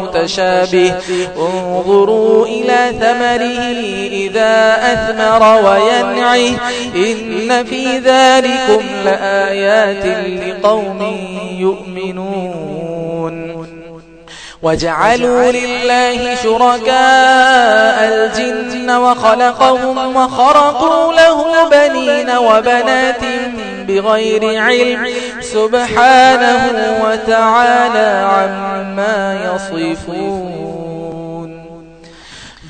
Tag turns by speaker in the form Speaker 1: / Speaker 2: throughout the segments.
Speaker 1: متشابه. انظروا إلى ثمره إذا أثمر وينعي إن في ذلكم لآيات لقوم يؤمنون. وجعلوا لله شركاء الجن وخلقهم وخرقوا له بنين وبنات بغير علم سبحانه وتعالى عما يصفون.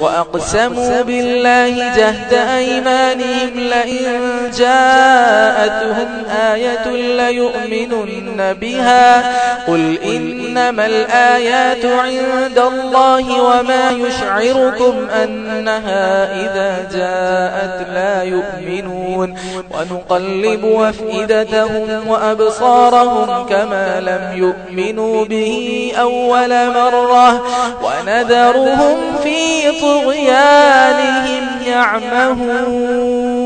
Speaker 1: وأقسموا بالله جهد أيمانهم لئن جاءتهم آية ليؤمنن بها. قل إنما الآيات عند الله وما يشعركم أنها إذا جاءت لا يؤمنون. ونقلب أفئدتهم وأبصارهم كما لم يؤمنوا به أول مرة. ونذرهم في طغيانهم يعمهون.